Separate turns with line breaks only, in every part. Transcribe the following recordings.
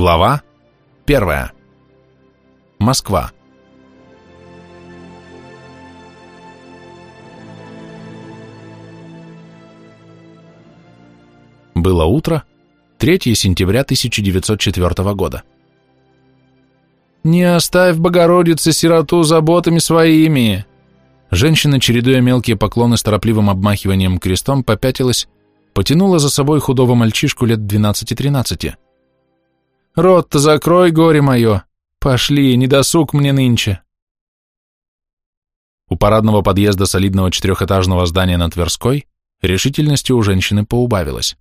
Глава 1. Москва. Было утро, 3 сентября 1904 года. «Не оставь, Богородице, сироту заботами своими!» Женщина, чередуя мелкие поклоны с торопливым обмахиванием крестом, попятилась, потянула за собой худого мальчишку лет 12-13. «Рот-то закрой, горе мое! Пошли, не досуг мне нынче!» У парадного подъезда солидного четырехэтажного здания на Тверской решительности у женщины поубавилось.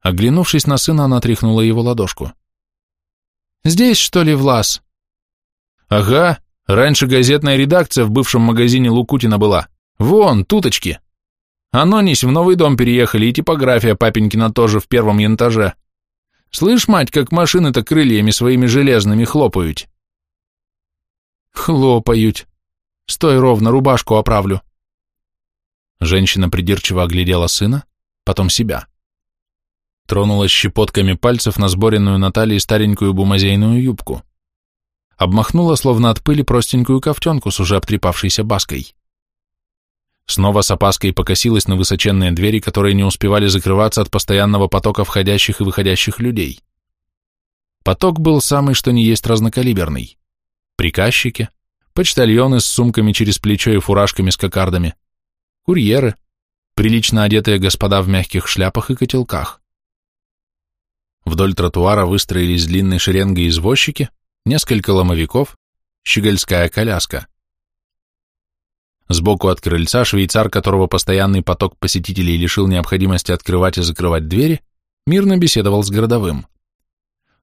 Оглянувшись на сына, она тряхнула его ладошку. «Здесь, что ли, Влас?» «Ага, раньше газетная редакция в бывшем магазине Лукутина была. Вон, туточки!» Анонись, в новый дом переехали, и типография папенькина тоже в первом янтаже. Слышь, мать, как машины-то крыльями своими железными хлопают. Хлопают. Стой ровно, рубашку оправлю. Женщина придирчиво оглядела сына, потом себя. Тронулась щепотками пальцев на сборенную на талии старенькую бумазейную юбку. Обмахнула, словно от пыли, простенькую ковтенку с уже обтрепавшейся баской. Снова с опаской покосилась на высоченные двери, которые не успевали закрываться от постоянного потока входящих и выходящих людей. Поток был самый что ни есть разнокалиберный. Приказчики, почтальоны с сумками через плечо и фуражками с кокардами, курьеры, прилично одетые господа в мягких шляпах и котелках. Вдоль тротуара выстроились длинной шеренгой извозчики, несколько ломовиков, щегольская коляска. Сбоку от крыльца швейцар, которого постоянный поток посетителей лишил необходимости открывать и закрывать двери, мирно беседовал с городовым.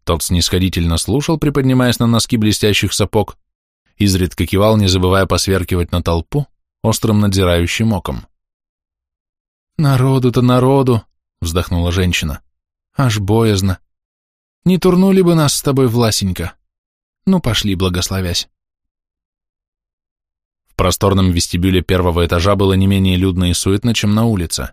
Тот снисходительно слушал, приподнимаясь на носки блестящих сапог, изредка кивал, не забывая посверкивать на толпу острым надзирающим оком. «Народу-то народу!» — вздохнула женщина. «Аж боязно. Не турнули бы нас с тобой, Власенька. Ну, пошли, благословясь». В просторном вестибюле первого этажа было не менее людно и суетно, чем на улице.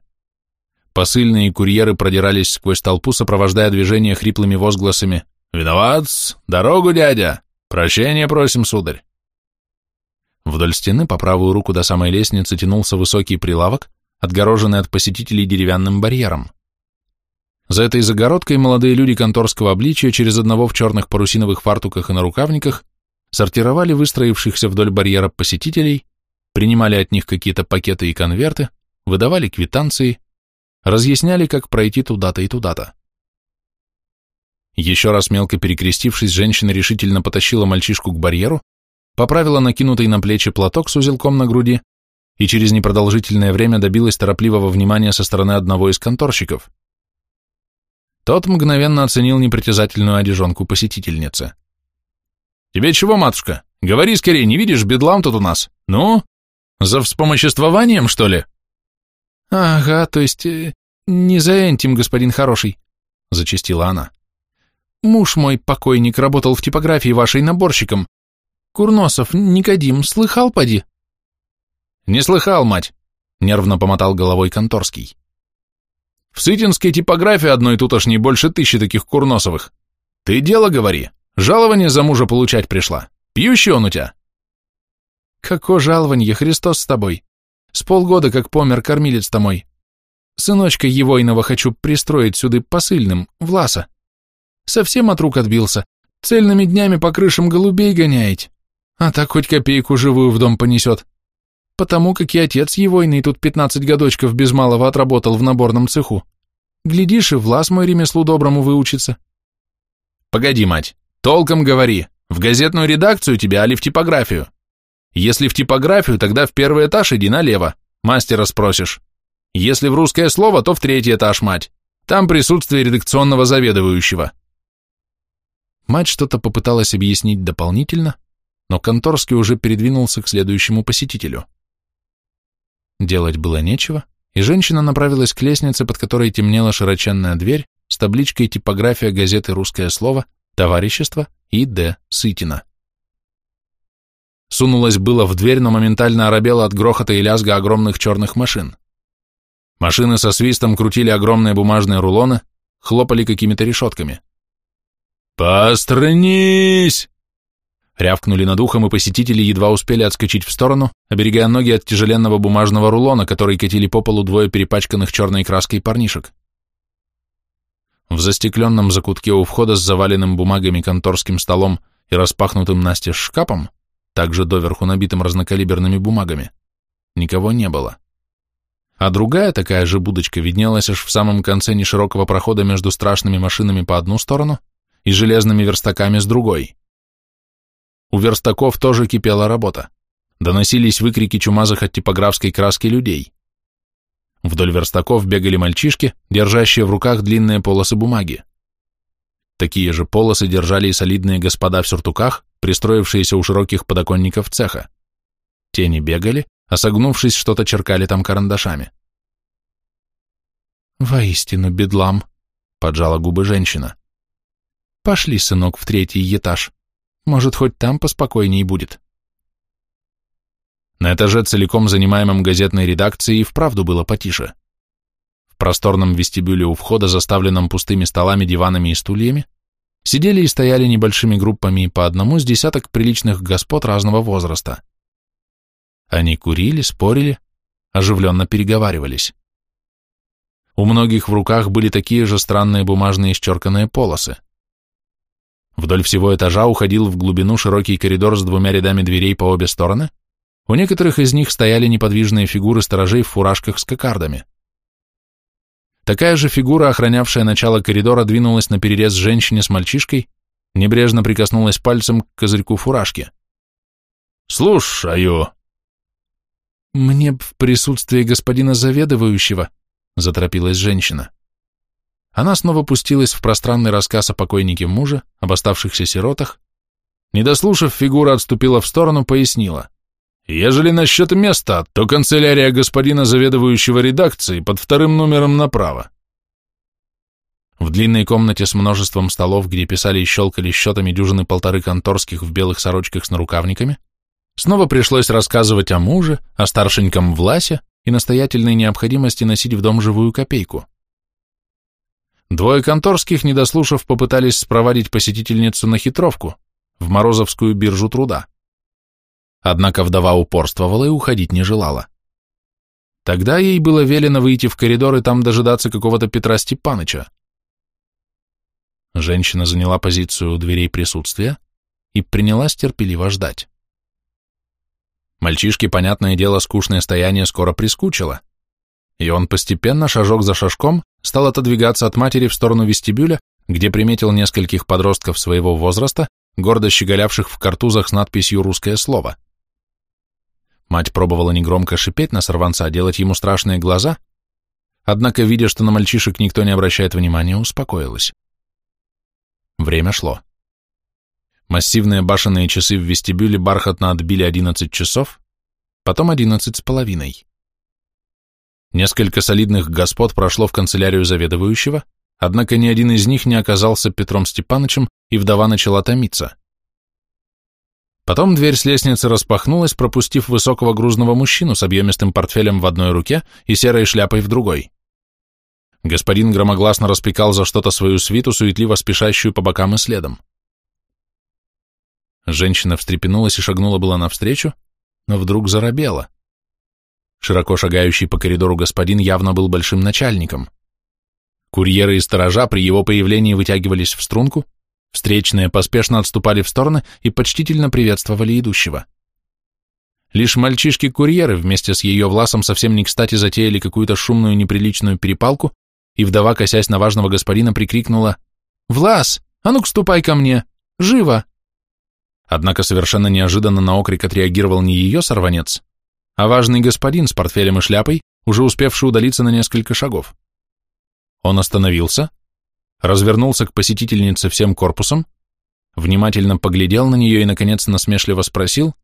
Посыльные и курьеры продирались сквозь толпу, сопровождая движение хриплыми возгласами «Виноват! Дорогу, дядя! Прощения просим, сударь!» Вдоль стены по правую руку до самой лестницы тянулся высокий прилавок, отгороженный от посетителей деревянным барьером. За этой загородкой молодые люди конторского обличия через одного в черных парусиновых фартуках и на рукавниках сортировали выстроившихся вдоль барьера посетителей, принимали от них какие-то пакеты и конверты, выдавали квитанции, разъясняли, как пройти туда-то и туда-то. Еще раз мелко перекрестившись, женщина решительно потащила мальчишку к барьеру, поправила накинутый на плечи платок с узелком на груди и через непродолжительное время добилась торопливого внимания со стороны одного из конторщиков. Тот мгновенно оценил непритязательную одежонку посетительницы. «Тебе чего, матушка? Говори скорее, не видишь, бедлам тут у нас. Ну, за вспомоществованием, что ли?» «Ага, то есть э, не за этим, господин хороший», — зачастила она. «Муж мой, покойник, работал в типографии вашей наборщиком. Курносов, Никодим, слыхал, поди?» «Не слыхал, мать», — нервно помотал головой Конторский. «В Сытинской типографии одной тутошней больше тысячи таких Курносовых. Ты дело говори». Жалование за мужа получать пришла. Пьющий он у тебя?» «Како жалование, Христос с тобой? С полгода, как помер кормилец-то мой. Сыночка Евойного хочу пристроить сюда посыльным, Власа. Совсем от рук отбился. Цельными днями по крышам голубей гоняет. А так хоть копейку живую в дом понесет. Потому как и отец Евойный тут пятнадцать годочков без малого отработал в наборном цеху. Глядишь, и Влас мой ремеслу доброму выучится». «Погоди, мать, Толком говори, в газетную редакцию тебя, али в типографию? Если в типографию, тогда в первый этаж иди налево, мастера спросишь. Если в русское слово, то в третий этаж, мать. Там присутствие редакционного заведующего. Мать что-то попыталась объяснить дополнительно, но Конторский уже передвинулся к следующему посетителю. Делать было нечего, и женщина направилась к лестнице, под которой темнела широченная дверь с табличкой «Типография газеты «Русское слово», Товарищество и Д. Сытина. Сунулась было в дверь, но моментально оробела от грохота и лязга огромных черных машин. Машины со свистом крутили огромные бумажные рулоны, хлопали какими-то решетками. «Постранись!» Рявкнули над ухом, и посетители едва успели отскочить в сторону, оберегая ноги от тяжеленного бумажного рулона, который катили по полу двое перепачканных черной краской парнишек. В застекленном закутке у входа с заваленным бумагами конторским столом и распахнутым настежь шкафом, также доверху набитым разнокалиберными бумагами, никого не было. А другая такая же будочка виднелась аж в самом конце неширокого прохода между страшными машинами по одну сторону и железными верстаками с другой. У верстаков тоже кипела работа. Доносились выкрики чумазых от типографской краски людей. Вдоль верстаков бегали мальчишки, держащие в руках длинные полосы бумаги. Такие же полосы держали и солидные господа в сюртуках, пристроившиеся у широких подоконников цеха. Тени бегали, а согнувшись, что-то черкали там карандашами.
«Воистину, бедлам», — поджала губы женщина. «Пошли, сынок, в третий этаж. Может, хоть там поспокойней будет.
На этаже, целиком занимаемом газетной редакцией, вправду было потише. В просторном вестибюле у входа, заставленном пустыми столами, диванами и стульями, сидели и стояли небольшими группами по одному с десяток приличных господ разного возраста. Они курили, спорили, оживленно переговаривались. У многих в руках были такие же странные бумажные исчерканные полосы. Вдоль всего этажа уходил в глубину широкий коридор с двумя рядами дверей по обе стороны, у некоторых из них стояли неподвижные фигуры сторожей в фуражках с кокардами. Такая же фигура, охранявшая начало коридора, двинулась на перерез женщине с мальчишкой, небрежно прикоснулась пальцем к козырьку фуражки. «Слушаю!»
«Мне в присутствии господина заведующего», — заторопилась женщина. Она снова пустилась в пространный рассказ о покойнике мужа, об оставшихся сиротах.
Не дослушав, фигура отступила в сторону, пояснила. «Ежели насчет места, то канцелярия господина заведующего редакции под вторым номером направо». В длинной комнате с множеством столов, где писали и щелкали счетами дюжины полторы конторских в белых сорочках с нарукавниками, снова пришлось рассказывать о муже, о старшеньком Власе и настоятельной необходимости носить в дом живую копейку. Двое конторских, не дослушав, попытались спровадить посетительницу на хитровку, в Морозовскую биржу труда. Однако вдова упорствовала и уходить не желала. Тогда ей было велено выйти в коридор и там дожидаться какого-то Петра Степаныча. Женщина заняла позицию у дверей присутствия и принялась терпеливо ждать. Мальчишке, понятное дело, скучное стояние скоро прискучило, и он постепенно, шажок за шажком, стал отодвигаться от матери в сторону вестибюля, где приметил нескольких подростков своего возраста, гордо щеголявших в картузах с надписью «Русское слово». Мать пробовала негромко шипеть на сорванца, делать ему страшные глаза, однако, видя, что на мальчишек никто не обращает внимания, успокоилась. Время шло. Массивные башенные часы в вестибюле бархатно отбили одиннадцать часов, потом одиннадцать с половиной. Несколько солидных господ прошло в канцелярию заведующего, однако ни один из них не оказался Петром Степановичем, и вдова начала томиться. Потом дверь с лестницы распахнулась, пропустив высокого грузного мужчину с объемистым портфелем в одной руке и серой шляпой в другой. Господин громогласно распекал за что-то свою свиту, суетливо спешащую по бокам и следом. Женщина встрепенулась и шагнула была навстречу, но вдруг заробела. Широко шагающий по коридору господин явно был большим начальником. Курьеры и сторожа при его появлении вытягивались в струнку, встречные поспешно отступали в стороны и почтительно приветствовали идущего. Лишь мальчишки-курьеры вместе с ее власом совсем не кстати затеяли какую-то шумную неприличную перепалку, и вдова, косясь на важного господина, прикрикнула «Влас, а ну-ка ступай ко мне! Живо!» Однако совершенно неожиданно на окрик отреагировал не ее сорванец, а важный господин с портфелем и шляпой, уже успевший удалиться на несколько шагов. Он остановился, развернулся к посетительнице всем корпусом, внимательно поглядел на нее и, наконец, насмешливо спросил,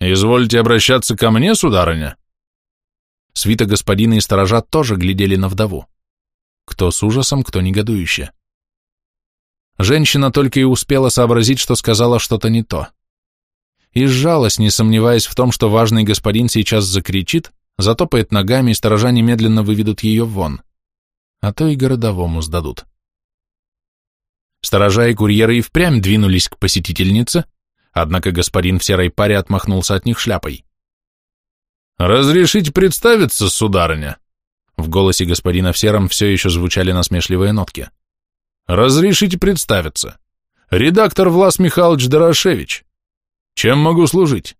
«Извольте обращаться ко мне, сударыня?» Свита господина и сторожа тоже глядели на вдову. Кто с ужасом, кто негодующе. Женщина только и успела сообразить, что сказала что-то не то и сжалась, не сомневаясь в том, что важный господин сейчас закричит, затопает ногами, и сторожа немедленно выведут ее вон, а то и городовому сдадут. Сторожа и курьеры и впрямь двинулись к посетительнице, однако господин в серой паре отмахнулся от них шляпой. «Разрешите представиться, сударыня?» В голосе господина в сером все еще звучали насмешливые нотки. «Разрешите представиться. Редактор Влас Михайлович Дорошевич. Чем могу служить?»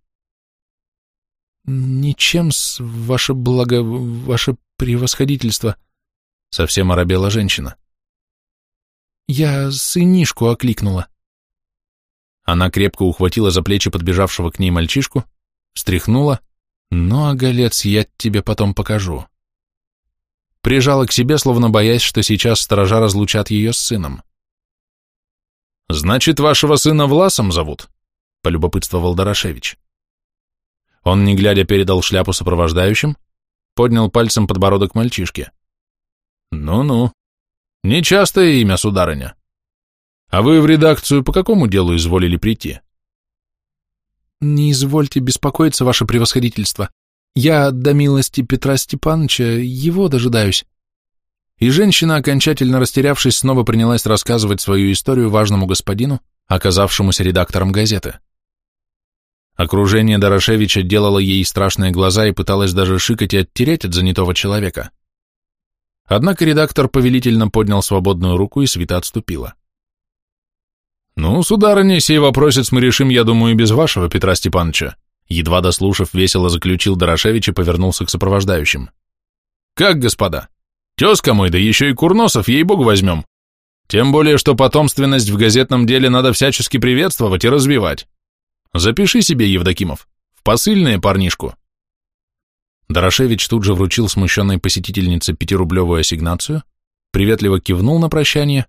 «Ничем, ваше благо, ваше превосходительство», — совсем оробела женщина. «Я сынишку окликнула».
Она крепко ухватила за плечи подбежавшего к ней мальчишку, встряхнула, «Ну, оголец, я тебе потом покажу». Прижала к себе, словно боясь, что сейчас сторожа разлучат ее с сыном. «Значит, вашего сына Власом зовут?» — полюбопытствовал Дорошевич. Он, не глядя, передал шляпу сопровождающим, поднял пальцем подбородок мальчишки. «Ну-ну, нечастое имя, сударыня. А вы в редакцию по какому делу изволили прийти?»
«Не извольте беспокоиться, ваше превосходительство. Я, до милости Петра Степановича, его дожидаюсь».
И женщина, окончательно растерявшись, снова принялась рассказывать свою историю важному господину, оказавшемуся редактором газеты. Окружение Дорошевича делало ей страшные глаза и пыталось даже шикать и оттереть от занятого человека. Однако редактор повелительно поднял свободную руку и свита отступила. «Ну, сударыня, сей вопросец мы решим, я думаю, без вашего, Петра Степановича», едва дослушав, весело заключил Дорошевич и повернулся к сопровождающим. «Как, господа? Тезка мой, да еще и Курносов, ей-богу, возьмем. Тем более, что потомственность в газетном деле надо всячески приветствовать и развивать. Запиши себе, Евдокимов, в посыльное парнишку. Дорошевич тут же вручил смущенной посетительнице пятирублевую ассигнацию, приветливо кивнул на прощание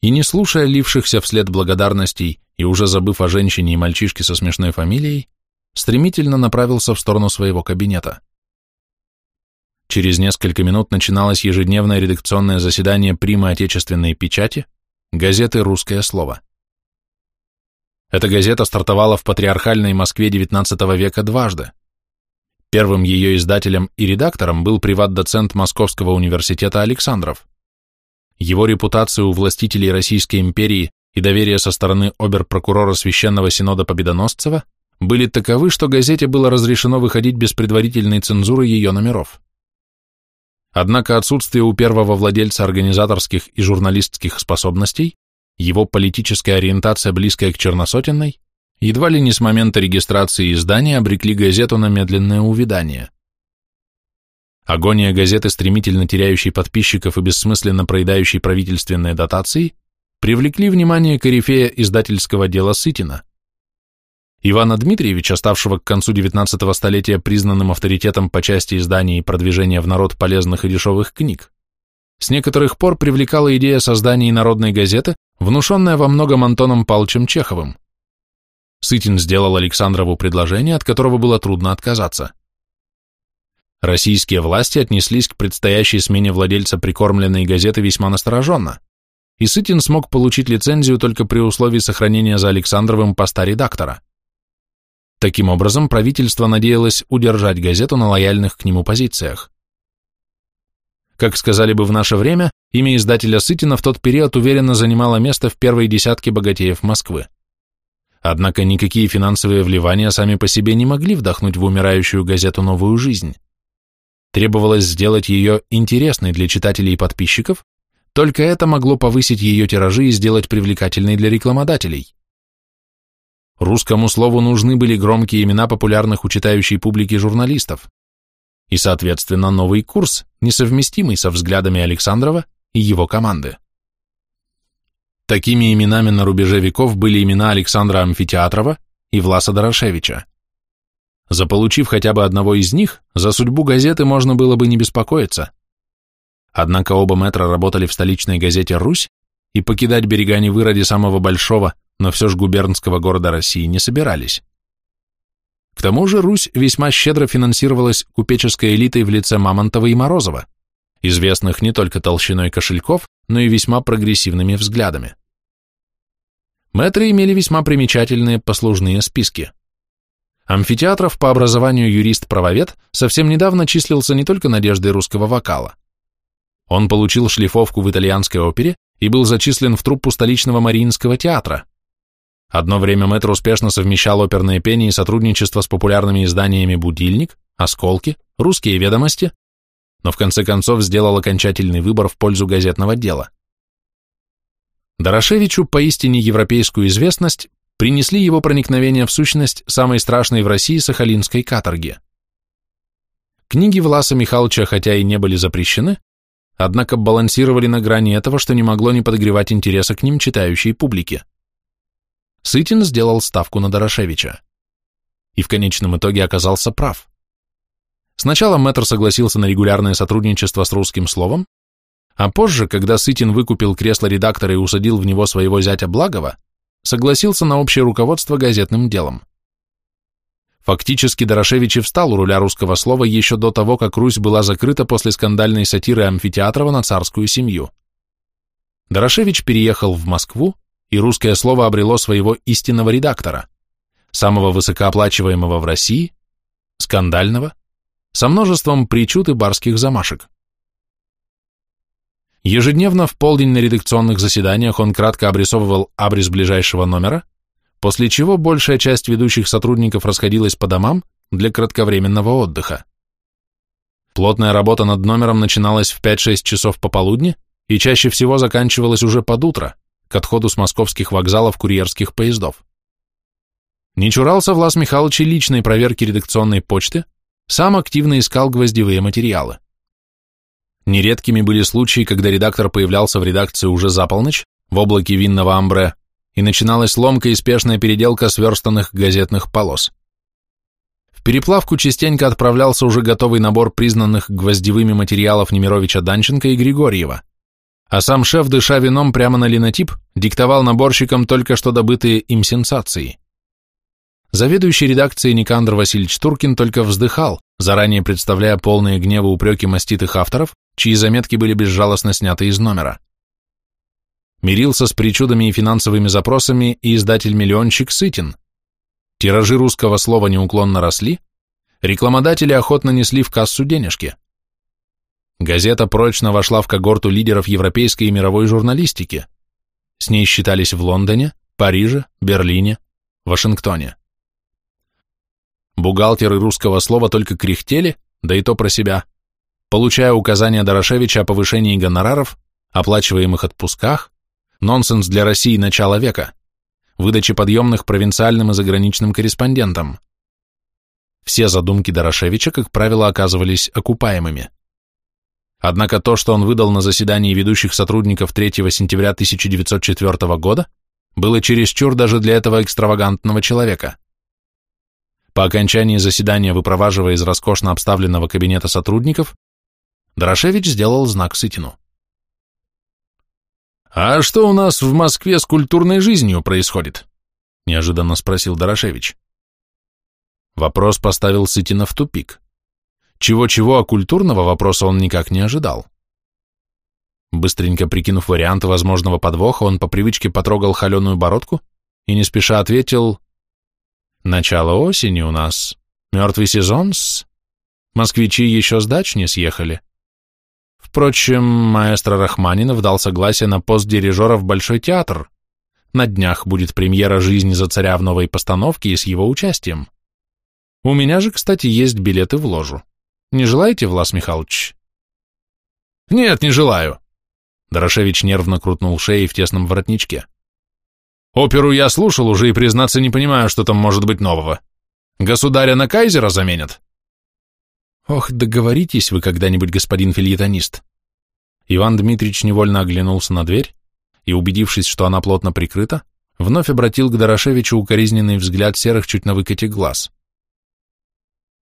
и, не слушая лившихся вслед благодарностей и уже забыв о женщине и мальчишке со смешной фамилией, стремительно направился в сторону своего кабинета. Через несколько минут начиналось ежедневное редакционное заседание примы отечественной печати, газеты «Русское слово». Эта газета стартовала в патриархальной Москве XIX века дважды. Первым ее издателем и редактором был приват-доцент Московского университета Александров. Его репутация у властителей Российской империи и доверие со стороны обер-прокурора Священного Синода Победоносцева были таковы, что газете было разрешено выходить без предварительной цензуры ее номеров. Однако отсутствие у первого владельца организаторских и журналистских способностей его политическая ориентация, близкая к черносотенной, едва ли не с момента регистрации издания обрекли газету на медленное увядание. Агония газеты, стремительно теряющей подписчиков и бессмысленно проедающей правительственные дотации, привлекли внимание корифея издательского дела Сытина. Ивана Дмитриевича, ставшего к концу XIX столетия признанным авторитетом по части издания и продвижения в народ полезных и дешевых книг, с некоторых пор привлекала идея создания народной газеты, внушенная во многом Антоном Павловичем Чеховым. Сытин сделал Александрову предложение, от которого было трудно отказаться. Российские власти отнеслись к предстоящей смене владельца прикормленной газеты весьма настороженно, и Сытин смог получить лицензию только при условии сохранения за Александровым поста редактора. Таким образом, правительство надеялось удержать газету на лояльных к нему позициях. Как сказали бы в наше время, имя издателя Сытина в тот период уверенно занимало место в первой десятке богатеев Москвы. Однако никакие финансовые вливания сами по себе не могли вдохнуть в умирающую газету новую жизнь. Требовалось сделать ее интересной для читателей и подписчиков, только это могло повысить ее тиражи и сделать привлекательной для рекламодателей. Русскому слову нужны были громкие имена популярных у читающей публики журналистов и, соответственно, новый курс, несовместимый со взглядами Александрова и его команды. Такими именами на рубеже веков были имена Александра Амфитеатрова и Власа Дорошевича. Заполучив хотя бы одного из них, за судьбу газеты можно было бы не беспокоиться. Однако оба метра работали в столичной газете «Русь», и покидать берега Невы ради самого большого, но все же губернского города России не собирались. К тому же Русь весьма щедро финансировалась купеческой элитой в лице Мамонтова и Морозова, известных не только толщиной кошельков, но и весьма прогрессивными взглядами. Мэтры имели весьма примечательные послужные списки. Амфитеатров по образованию юрист-правовед совсем недавно числился не только надеждой русского вокала. Он получил шлифовку в итальянской опере и был зачислен в труппу столичного Мариинского театра. Одно время мэтр успешно совмещал оперное пение и сотрудничество с популярными изданиями «Будильник», «Осколки», «Русские ведомости», но в конце концов сделал окончательный выбор в пользу газетного дела. Дорошевичу поистине европейскую известность принесли его проникновение в сущность самой страшной в России сахалинской каторги. Книги Власа Михайловича хотя и не были запрещены, однако балансировали на грани этого, что не могло не подогревать интереса к ним читающей публике. Сытин сделал ставку на Дорошевича. И в конечном итоге оказался прав. Сначала Мэтр согласился на регулярное сотрудничество с русским словом, а позже, когда Сытин выкупил кресло редактора и усадил в него своего зятя Благова, согласился на общее руководство газетным делом. Фактически Дорошевич встал у руля русского слова еще до того, как Русь была закрыта после скандальной сатиры Амфитеатрова на царскую семью. Дорошевич переехал в Москву, и русское слово обрело своего истинного редактора, самого высокооплачиваемого в России, скандального, со множеством причуд и барских замашек. Ежедневно в полдень на редакционных заседаниях он кратко обрисовывал абрис ближайшего номера, после чего большая часть ведущих сотрудников расходилась по домам для кратковременного отдыха. Плотная работа над номером начиналась в 5-6 часов пополудни и чаще всего заканчивалась уже под утро, к отходу с московских вокзалов курьерских поездов. Не чурался Влас Михайлович личной проверки редакционной почты, сам активно искал гвоздевые материалы. Нередкими были случаи, когда редактор появлялся в редакции уже за полночь, в облаке винного амбре, и начиналась ломка и спешная переделка сверстанных газетных полос. В переплавку частенько отправлялся уже готовый набор признанных гвоздевыми материалов Немировича Данченко и Григорьева, а сам шеф, дыша вином прямо на линотип, диктовал наборщикам только что добытые им сенсации. Заведующий редакцией Никандр Васильевич Туркин только вздыхал, заранее представляя полные гнева упреки маститых авторов, чьи заметки были безжалостно сняты из номера. Мирился с причудами и финансовыми запросами и издатель-миллионщик Сытин. Тиражи русского слова неуклонно росли, рекламодатели охотно несли в кассу денежки. Газета прочно вошла в когорту лидеров европейской и мировой журналистики. С ней считались в Лондоне, Париже, Берлине, Вашингтоне. Бухгалтеры русского слова только кряхтели, да и то про себя, получая указания Дорошевича о повышении гонораров, оплачиваемых отпусках, нонсенс для России начала века, выдаче подъемных провинциальным и заграничным корреспондентам. Все задумки Дорошевича, как правило, оказывались окупаемыми. Однако то, что он выдал на заседании ведущих сотрудников 3 сентября 1904 года, было чересчур даже для этого экстравагантного человека. По окончании заседания, выпроваживая из роскошно обставленного кабинета сотрудников, Дорошевич сделал знак Сытину. «А что у нас в Москве с культурной жизнью происходит?» — неожиданно спросил Дорошевич. Вопрос поставил Сытина в тупик. Чего-чего, а культурного вопроса он никак не ожидал. Быстренько прикинув варианты возможного подвоха, он по привычке потрогал холеную бородку и не спеша ответил Начало осени у нас. Мертвый сезон-с. Москвичи еще с дач не съехали. Впрочем, маэстро Рахманинов дал согласие на пост дирижера в Большой театр. На днях будет премьера «Жизни за царя» в новой постановке и с его участием. У меня же, кстати, есть билеты в ложу. Не желаете, Влас Михайлович? Нет, не желаю. Дорошевич нервно крутнул шеей в тесном воротничке. Оперу я слушал уже и, признаться, не понимаю, что там может быть нового. Государя на кайзера заменят? Ох, договоритесь вы когда-нибудь, господин фильетонист. Иван Дмитрич невольно оглянулся на дверь и, убедившись, что она плотно прикрыта, вновь обратил к Дорошевичу укоризненный взгляд серых чуть на выкате глаз.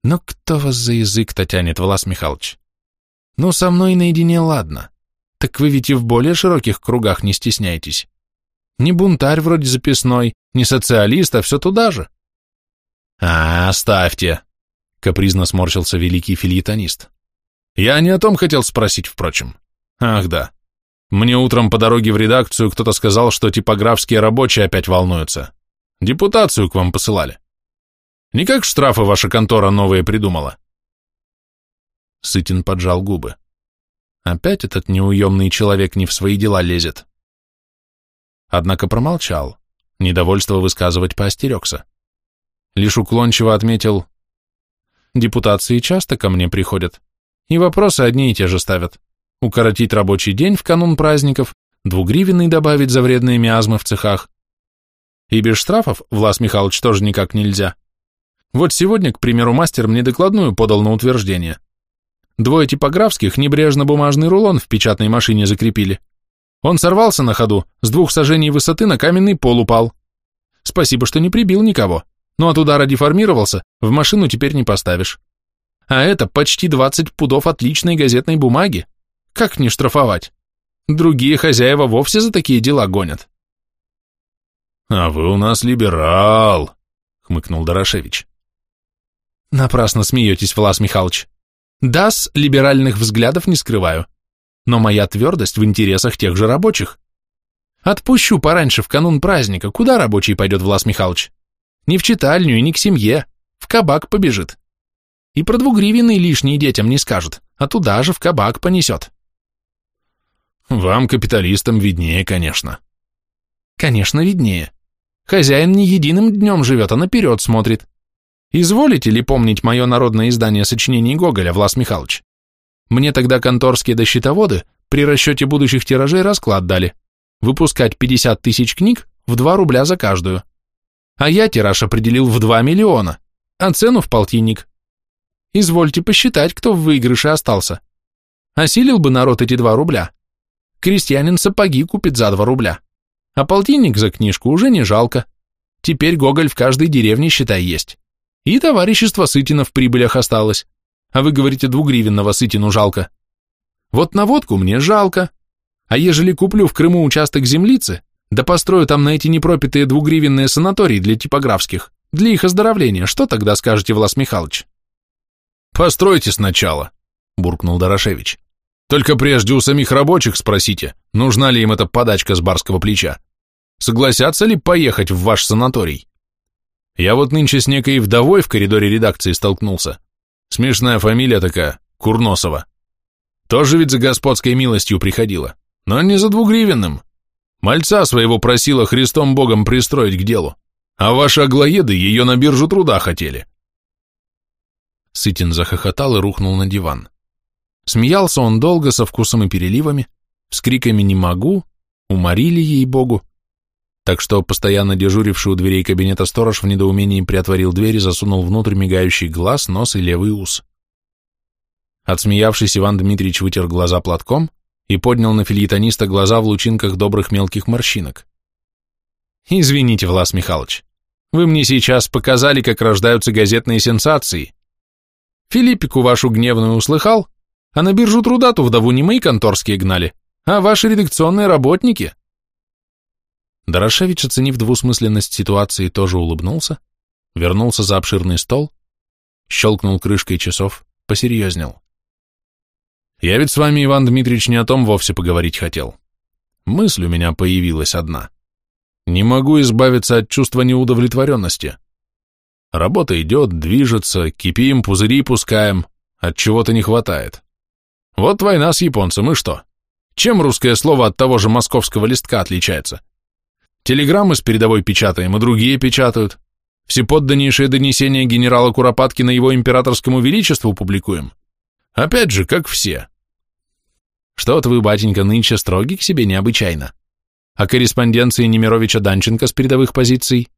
«Ну кто вас за язык-то тянет, Влас Михайлович? Ну, со мной наедине ладно. Так вы ведь и в более широких кругах не стесняйтесь. Не бунтарь вроде записной, не социалист, а все туда же. А, оставьте, капризно сморщился великий филитонист. Я не о том хотел спросить, впрочем. Ах да. Мне утром по дороге в редакцию кто-то сказал, что типографские рабочие опять волнуются. Депутацию к вам посылали. Не как штрафы ваша контора новые придумала. Сытин поджал губы. Опять этот неуемный человек не в свои дела лезет. однако промолчал, недовольство высказывать поостерегся. Лишь уклончиво отметил, «Депутации часто ко мне приходят, и вопросы одни и те же ставят. Укоротить рабочий день в канун праздников, двугривенный добавить за вредные миазмы в цехах. И без штрафов, Влас Михайлович, тоже никак нельзя. Вот сегодня, к примеру, мастер мне докладную подал на утверждение. Двое типографских небрежно бумажный рулон в печатной машине закрепили. Он сорвался на ходу, с двух сажений высоты на каменный пол упал. Спасибо, что не прибил никого, но от удара деформировался, в машину теперь не поставишь. А это почти 20 пудов отличной газетной бумаги. Как не штрафовать? Другие хозяева вовсе за такие дела гонят.
«А вы у нас либерал», — хмыкнул Дорошевич.
Напрасно смеетесь, Влас Михайлович. Да, с либеральных взглядов не скрываю, но моя твердость в интересах тех же рабочих. Отпущу пораньше в канун праздника, куда рабочий пойдет, Влас Михайлович? Не в читальню и не к семье, в кабак побежит. И про двугривенный лишний детям не скажет, а туда же в кабак понесет.
Вам, капиталистам, виднее, конечно.
Конечно, виднее. Хозяин не единым днем живет, а наперед смотрит. Изволите ли помнить мое народное издание сочинений Гоголя, Влас Михайлович? Мне тогда конторские досчетоводы при расчете будущих тиражей расклад дали. Выпускать 50 тысяч книг в 2 рубля за каждую. А я тираж определил в 2 миллиона, а цену в полтинник. Извольте посчитать, кто в выигрыше остался. Осилил бы народ эти 2 рубля. Крестьянин сапоги купит за 2 рубля. А полтинник за книжку уже не жалко. Теперь Гоголь в каждой деревне, считай, есть. И товарищество Сытина в прибылях осталось. А вы говорите, двугривенного Сытину жалко. Вот на водку мне жалко. А ежели куплю в Крыму участок землицы, да построю там на эти непропитые двугривенные санатории для типографских, для их оздоровления, что тогда скажете, Влас Михайлович?
Постройте сначала, буркнул Дорошевич. Только прежде у самих рабочих спросите, нужна ли им эта подачка с барского плеча. Согласятся ли поехать в ваш санаторий? Я вот нынче с некой вдовой в коридоре редакции столкнулся. Смешная фамилия такая, Курносова. Тоже ведь за господской милостью приходила, но не за двугривенным. Мальца своего просила Христом Богом пристроить к делу, а ваши аглоеды ее на биржу труда хотели.
Сытин захохотал и рухнул на диван. Смеялся он долго, со вкусом и переливами, с криками «не могу», уморили ей-богу, так что постоянно дежуривший у дверей кабинета сторож в недоумении приотворил дверь и засунул внутрь мигающий глаз, нос и левый ус. Отсмеявшись, Иван Дмитриевич вытер глаза платком и поднял на филитониста глаза в лучинках добрых мелких морщинок. «Извините, Влас Михайлович, вы мне сейчас показали, как рождаются газетные сенсации. Филиппику вашу гневную услыхал, а на биржу труда ту вдову не мои конторские гнали, а ваши редакционные работники». Дорошевич, оценив двусмысленность ситуации, тоже улыбнулся, вернулся за обширный стол, щелкнул крышкой часов, посерьезнел. «Я ведь с вами, Иван Дмитриевич, не о том вовсе поговорить хотел. Мысль у меня появилась одна. Не могу избавиться от чувства неудовлетворенности. Работа идет, движется, кипим, пузыри пускаем, от чего-то не хватает. Вот война с японцем, и что? Чем русское слово от того же московского листка отличается? Телеграммы с передовой печатаем, и другие печатают. Всеподданнейшее донесение генерала Куропаткина его императорскому величеству публикуем. Опять же, как все. Что-то вы, батенька, нынче строги к себе необычайно. А корреспонденции Немировича Данченко с передовых позиций?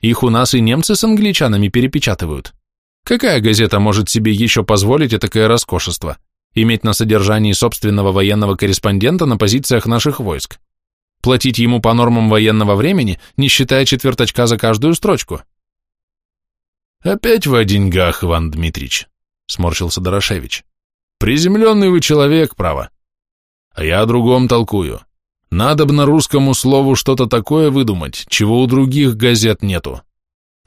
Их у нас и немцы с англичанами перепечатывают. Какая газета может себе еще позволить такое роскошество? Иметь на содержании собственного военного корреспондента на позициях наших войск? платить ему по нормам военного времени, не считая четверточка за каждую строчку. «Опять о деньгах, Иван Дмитрич», — сморщился Дорошевич. «Приземленный вы человек, право. А я о другом толкую. Надо бы на русскому слову что-то такое выдумать, чего у других газет нету.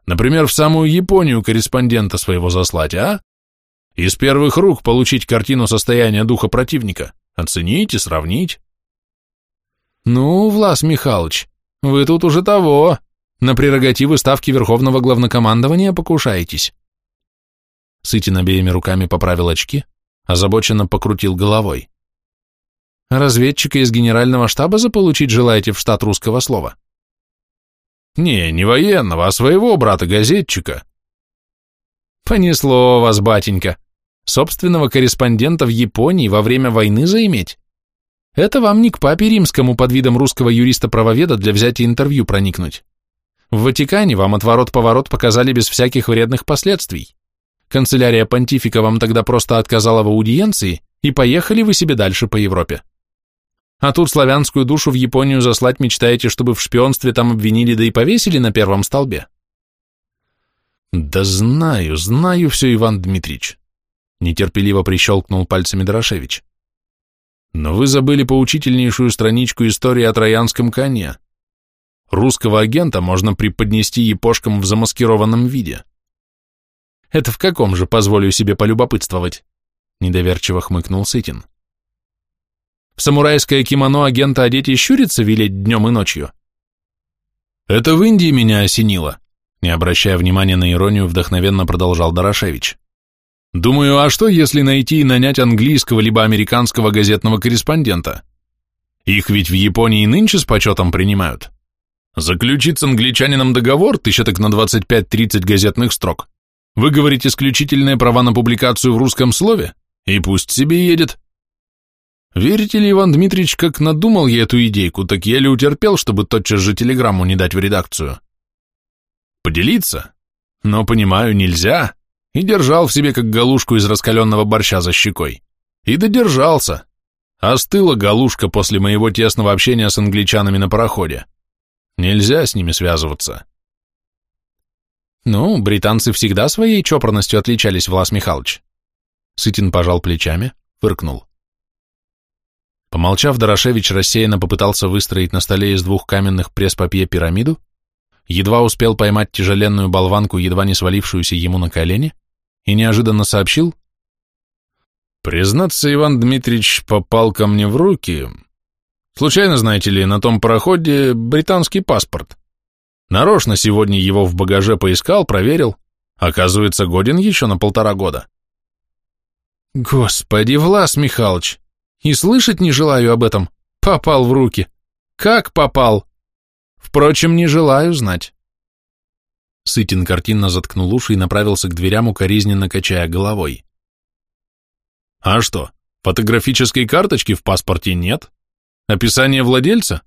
Например, в самую Японию корреспондента своего заслать, а? Из первых рук получить картину состояния духа противника, оценить и сравнить. «Ну, Влас Михайлович, вы тут уже того, на прерогативы ставки Верховного Главнокомандования покушаетесь». Сытин обеими руками поправил очки, озабоченно покрутил головой.
Разведчика из генерального штаба заполучить желаете в штат русского слова?
Не, не военного, а своего брата-газетчика.
Понесло вас, батенька. Собственного корреспондента в Японии во время войны заиметь? Это вам не к папе римскому под видом русского юриста-правоведа для взятия интервью проникнуть. В Ватикане вам отворот-поворот показали без всяких вредных последствий. Канцелярия понтифика вам тогда просто отказала в аудиенции, и поехали вы себе дальше по Европе. А тут славянскую душу в Японию заслать мечтаете, чтобы в шпионстве там обвинили да и повесили на первом столбе?
Да знаю, знаю все, Иван Дмитрич. Нетерпеливо прищелкнул пальцами Дорошевич. Но вы забыли поучительнейшую страничку истории о троянском коне. Русского агента можно преподнести епошкам в замаскированном виде.
Это в каком же, позволю себе полюбопытствовать? Недоверчиво хмыкнул Сытин. В самурайское кимоно агента одеть и щуриться велеть днем и ночью?
Это в Индии меня осенило, не обращая внимания на иронию, вдохновенно продолжал Дорошевич. Думаю, а что, если найти и нанять английского либо американского газетного корреспондента? Их ведь в Японии нынче с почетом принимают. Заключить с англичанином договор, тысяча так на 25-30 газетных строк. Выговорить исключительные права на публикацию в русском слове, и пусть себе едет. Верите ли, Иван Дмитриевич, как надумал я эту идейку, так еле утерпел, чтобы тотчас же телеграмму не дать в редакцию. Поделиться? Но, понимаю, нельзя. И держал в себе, как галушку из раскаленного борща за щекой. И додержался. Остыла галушка после моего тесного общения с англичанами на пароходе. Нельзя с ними связываться.
Ну, британцы всегда своей чопорностью отличались, Влас Михайлович. Сытин пожал плечами, фыркнул. Помолчав, Дорошевич рассеянно попытался выстроить на столе из двух каменных пресс-папье пирамиду, едва успел поймать тяжеленную болванку, едва не свалившуюся ему на колени, и неожиданно сообщил,
«Признаться, Иван Дмитриевич попал ко мне в руки. Случайно, знаете ли, на том пароходе британский паспорт. Нарочно сегодня его в багаже поискал, проверил. Оказывается, годен еще на полтора года».
«Господи, Влас Михайлович!» И слышать не желаю об этом. Попал в руки. Как попал? Впрочем, не желаю знать.
Сытин картинно заткнул уши и направился к дверям, укоризненно качая головой. А что, фотографической карточки в паспорте нет? Описание владельца?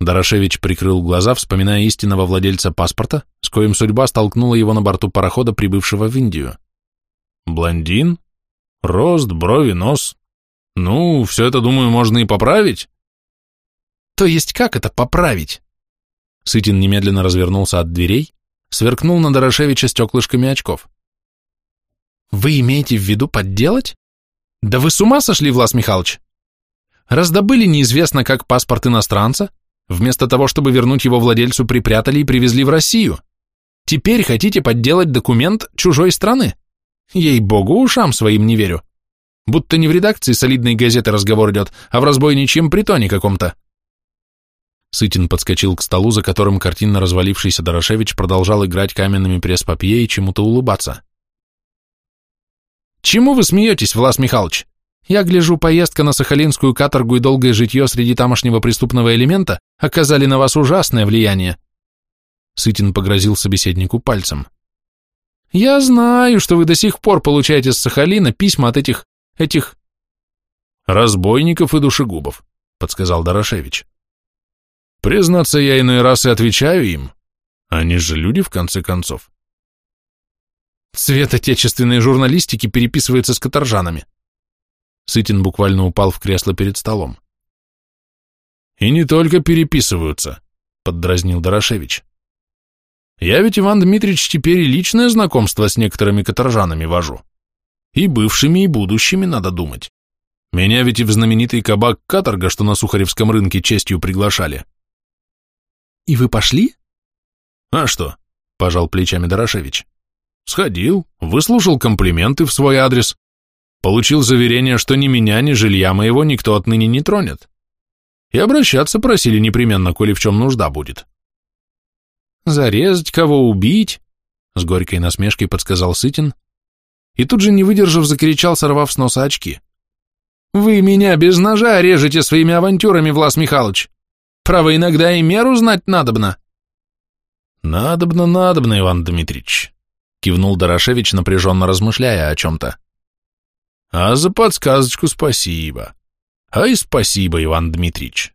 Дорошевич прикрыл глаза, вспоминая истинного владельца паспорта, с коим судьба столкнула его на борту парохода, прибывшего в Индию. Блондин? Рост, брови, нос. Ну, все это, думаю, можно и поправить.
То есть как это поправить?
Сытин немедленно развернулся от дверей, сверкнул на Дорошевича стеклышками очков.
Вы имеете в виду подделать? Да вы с ума сошли, Влас Михайлович? Раздобыли неизвестно как паспорт иностранца, вместо того, чтобы вернуть его владельцу, припрятали и привезли в Россию. Теперь хотите подделать документ чужой страны? Ей-богу, ушам своим не верю. Будто не в редакции солидной газеты разговор идет, а в разбойничьем притоне каком-то.
Сытин подскочил к столу, за которым картинно развалившийся Дорошевич продолжал играть каменными пресс-папье и чему-то улыбаться.
«Чему вы смеетесь, Влас Михайлович? Я гляжу, поездка на Сахалинскую каторгу и долгое житье среди тамошнего преступного элемента оказали на вас ужасное влияние».
Сытин погрозил собеседнику пальцем.
«Я знаю, что вы до сих пор получаете с Сахалина письма от этих этих...
Разбойников и душегубов, подсказал Дорошевич. Признаться, я иной раз и отвечаю им. Они же люди, в конце концов.
Цвет отечественной журналистики переписывается с каторжанами.
Сытин буквально упал в кресло перед столом. И не только переписываются, поддразнил Дорошевич. Я ведь, Иван Дмитриевич, теперь и личное знакомство с некоторыми каторжанами вожу. И бывшими, и будущими, надо думать. Меня ведь и в знаменитый кабак «Каторга», что на Сухаревском рынке честью приглашали.
И вы пошли?
А что? Пожал плечами Дорошевич. Сходил, выслушал комплименты в свой адрес, получил заверение, что ни меня, ни жилья моего никто отныне не тронет. И обращаться просили непременно, коли в чем нужда будет.
Зарезать кого, убить? С горькой насмешкой подсказал Сытин, и тут же, не выдержав, закричал, сорвав с носа очки. Вы меня без ножа режете своими авантюрами, Влас Михайлович. Право, иногда и меру знать надобно.
Надобно, надобно, Иван Дмитрич, кивнул Дорошевич, напряженно размышляя о чем-то. А за подсказочку спасибо. Ай, спасибо, Иван Дмитрич.